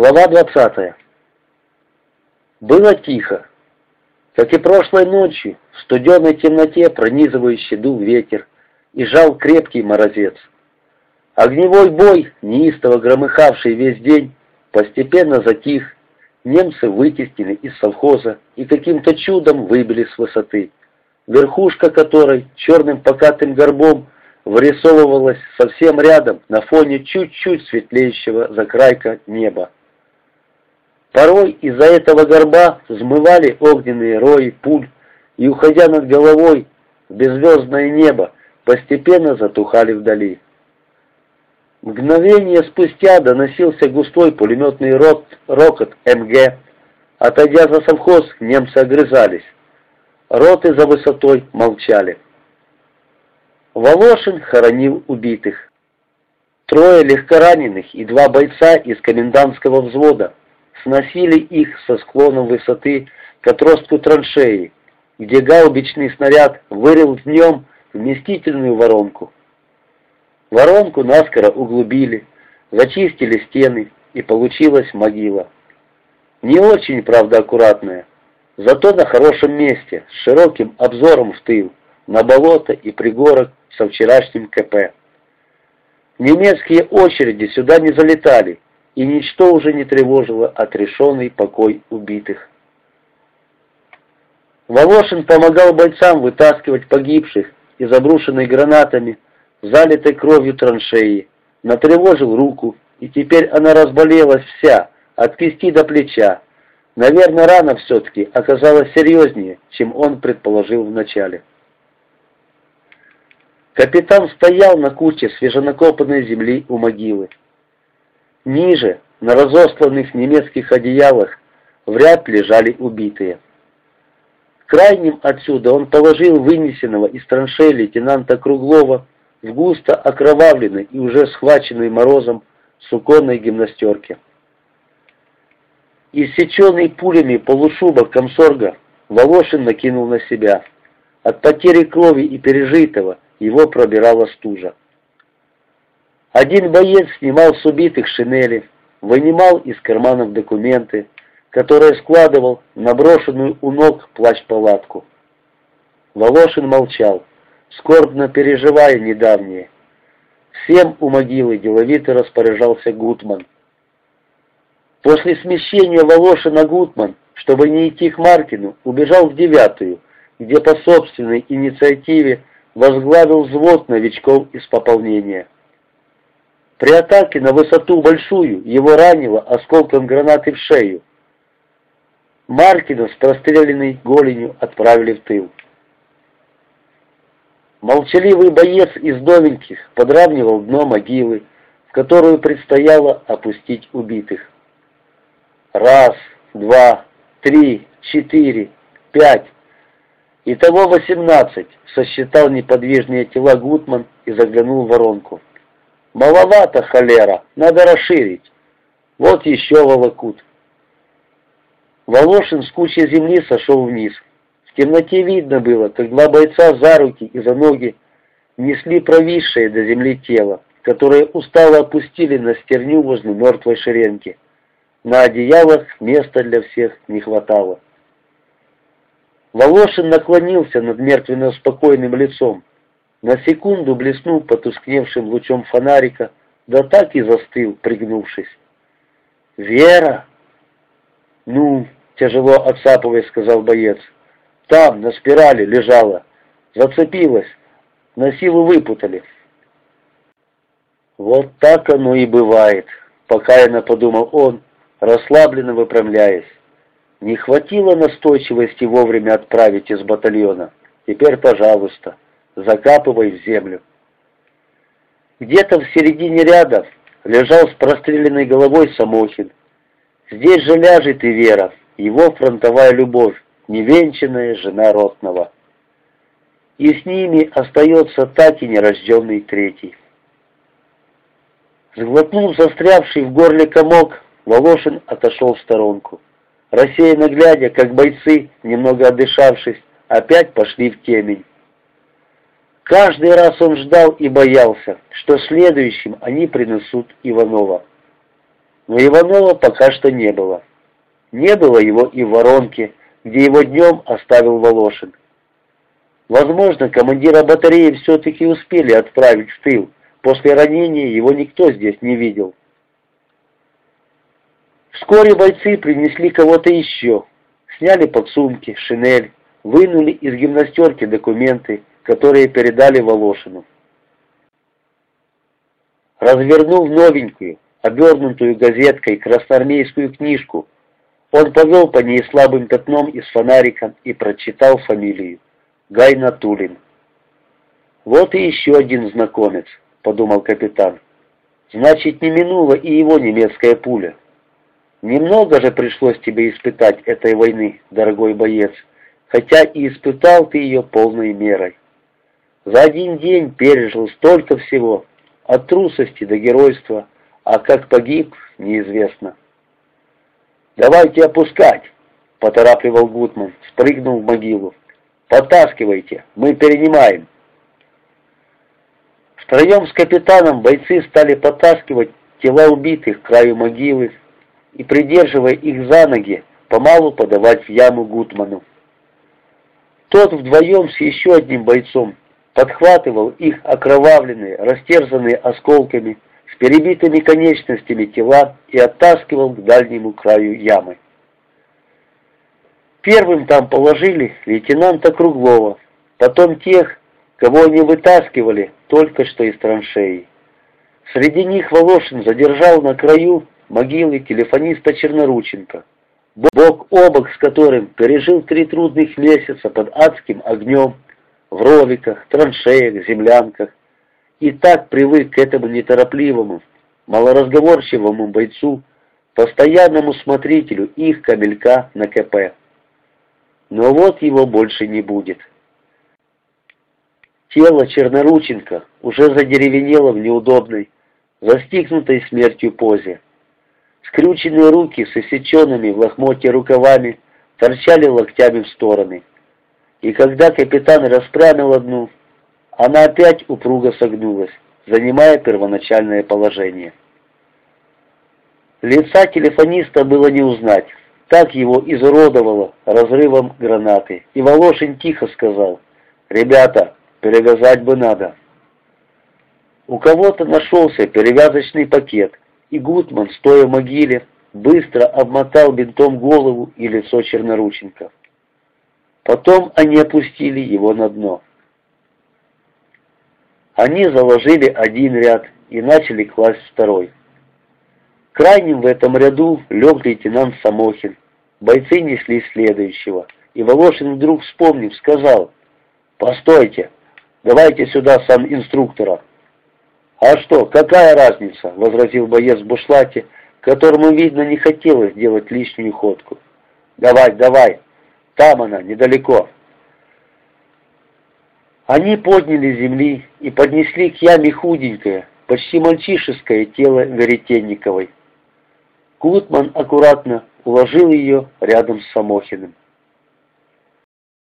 Глава 20. Было тихо. Как и прошлой ночью, в студеной темноте пронизывающий дул ветер и жал крепкий морозец. Огневой бой, неистово громыхавший весь день, постепенно затих, немцы вытеснили из совхоза и каким-то чудом выбили с высоты, верхушка которой черным покатым горбом вырисовывалась совсем рядом на фоне чуть-чуть светлеющего закрайка неба. Порой из-за этого горба взмывали огненные рои пуль и, уходя над головой в беззвездное небо, постепенно затухали вдали. Мгновение спустя доносился густой пулеметный рот, рокот МГ. Отойдя за совхоз, немцы огрызались. Роты за высотой молчали. Волошин хоронил убитых. Трое легкораненых и два бойца из комендантского взвода сносили их со склона высоты к отростку траншеи, где гаубичный снаряд вырыл в нем вместительную воронку. Воронку наскоро углубили, зачистили стены, и получилась могила. Не очень, правда, аккуратная, зато на хорошем месте, с широким обзором в тыл, на болото и пригорок со вчерашним КП. Немецкие очереди сюда не залетали, и ничто уже не тревожило отрешенный покой убитых. Волошин помогал бойцам вытаскивать погибших из обрушенной гранатами, залитой кровью траншеи, натревожил руку, и теперь она разболелась вся, от кисти до плеча. Наверное, рана все-таки оказалась серьезнее, чем он предположил вначале. Капитан стоял на куче свеженакопанной земли у могилы. Ниже, на разосланных немецких одеялах, вряд лежали убитые. Крайним отсюда он положил вынесенного из траншеи лейтенанта Круглова в густо окровавленной и уже схваченной морозом суконной гимнастерке. Иссеченный пулями полушубок комсорга Волошин накинул на себя. От потери крови и пережитого его пробирала стужа. Один боец снимал с убитых шинели, вынимал из карманов документы, которые складывал на брошенную у ног плащ-палатку. Волошин молчал, скорбно переживая недавнее. Всем у могилы деловито распоряжался Гутман. После смещения Волошина Гутман, чтобы не идти к Маркину, убежал в девятую, где по собственной инициативе возглавил взвод новичков из пополнения. При атаке на высоту большую его ранило осколком гранаты в шею. Маркина с простреленной голенью отправили в тыл. Молчаливый боец из новеньких подравнивал дно могилы, в которую предстояло опустить убитых. Раз, два, три, четыре, пять. Итого восемнадцать, сосчитал неподвижные тела Гутман и заглянул в воронку. Маловато, холера, надо расширить. Вот еще волокут. Волошин с кучей земли сошел вниз. В темноте видно было, как два бойца за руки и за ноги несли провисшее до земли тело, которое устало опустили на стерню возле мертвой шеренги. На одеялах места для всех не хватало. Волошин наклонился над мертвенно-спокойным лицом, на секунду блеснул потускневшим лучом фонарика, да так и застыл, пригнувшись. «Вера!» «Ну, тяжело отсапывая, сказал боец. «Там, на спирали, лежала. Зацепилась. На силу выпутали». «Вот так оно и бывает», — покаянно подумал он, расслабленно выпрямляясь. «Не хватило настойчивости вовремя отправить из батальона. Теперь, пожалуйста» закапывай в землю. Где-то в середине ряда лежал с простреленной головой Самохин. Здесь же ляжет и Вера, его фронтовая любовь, невенчанная жена Ротного. И с ними остается так и нерожденный третий. Сглотнув застрявший в горле комок, Волошин отошел в сторонку. Рассеянно глядя, как бойцы, немного отдышавшись, опять пошли в темень. Каждый раз он ждал и боялся, что следующим они принесут Иванова. Но Иванова пока что не было. Не было его и в воронке, где его днем оставил Волошин. Возможно, командира батареи все-таки успели отправить в тыл. После ранения его никто здесь не видел. Вскоре бойцы принесли кого-то еще. Сняли подсумки, шинель, вынули из гимнастерки документы, которые передали Волошину. Развернув новенькую, обернутую газеткой красноармейскую книжку, он повел по ней слабым пятном из фонарика и прочитал фамилию Гай Натулин. «Вот и еще один знакомец», — подумал капитан. «Значит, не минула и его немецкая пуля. Немного же пришлось тебе испытать этой войны, дорогой боец, хотя и испытал ты ее полной мерой. За один день пережил столько всего, от трусости до геройства, а как погиб, неизвестно». «Давайте опускать!» — поторапливал Гутман, спрыгнул в могилу. «Подтаскивайте, мы перенимаем!» Втроем с капитаном бойцы стали подтаскивать тела убитых к краю могилы и, придерживая их за ноги, помалу подавать в яму Гутману. Тот вдвоем с еще одним бойцом подхватывал их окровавленные, растерзанные осколками, с перебитыми конечностями тела и оттаскивал к дальнему краю ямы. Первым там положили лейтенанта Круглова, потом тех, кого они вытаскивали только что из траншеи. Среди них Волошин задержал на краю могилы телефониста Чернорученко, бок о бок с которым пережил три трудных месяца под адским огнем, в ровиках, траншеях, землянках, и так привык к этому неторопливому, малоразговорчивому бойцу, постоянному смотрителю их камелька на КП. Но вот его больше не будет. Тело Чернорученко уже задеревенело в неудобной, застигнутой смертью позе. Скрюченные руки с иссеченными в лохмотье рукавами торчали локтями в стороны. И когда капитан расправил одну, она опять упруго согнулась, занимая первоначальное положение. Лица телефониста было не узнать. Так его изуродовало разрывом гранаты. И Волошин тихо сказал, «Ребята, перевязать бы надо». У кого-то нашелся перевязочный пакет, и Гутман, стоя в могиле, быстро обмотал бинтом голову и лицо Чернорученко. Потом они опустили его на дно. Они заложили один ряд и начали класть второй. Крайним в этом ряду лег лейтенант Самохин. Бойцы несли следующего. И Волошин вдруг вспомнив, сказал, «Постойте, давайте сюда сам инструктора». «А что, какая разница?» — возразил боец в бушлате, которому, видно, не хотелось делать лишнюю ходку. «Давай, давай, там она, недалеко». Они подняли земли и поднесли к яме худенькое, почти мальчишеское тело Веретенниковой. Кутман аккуратно уложил ее рядом с Самохиным.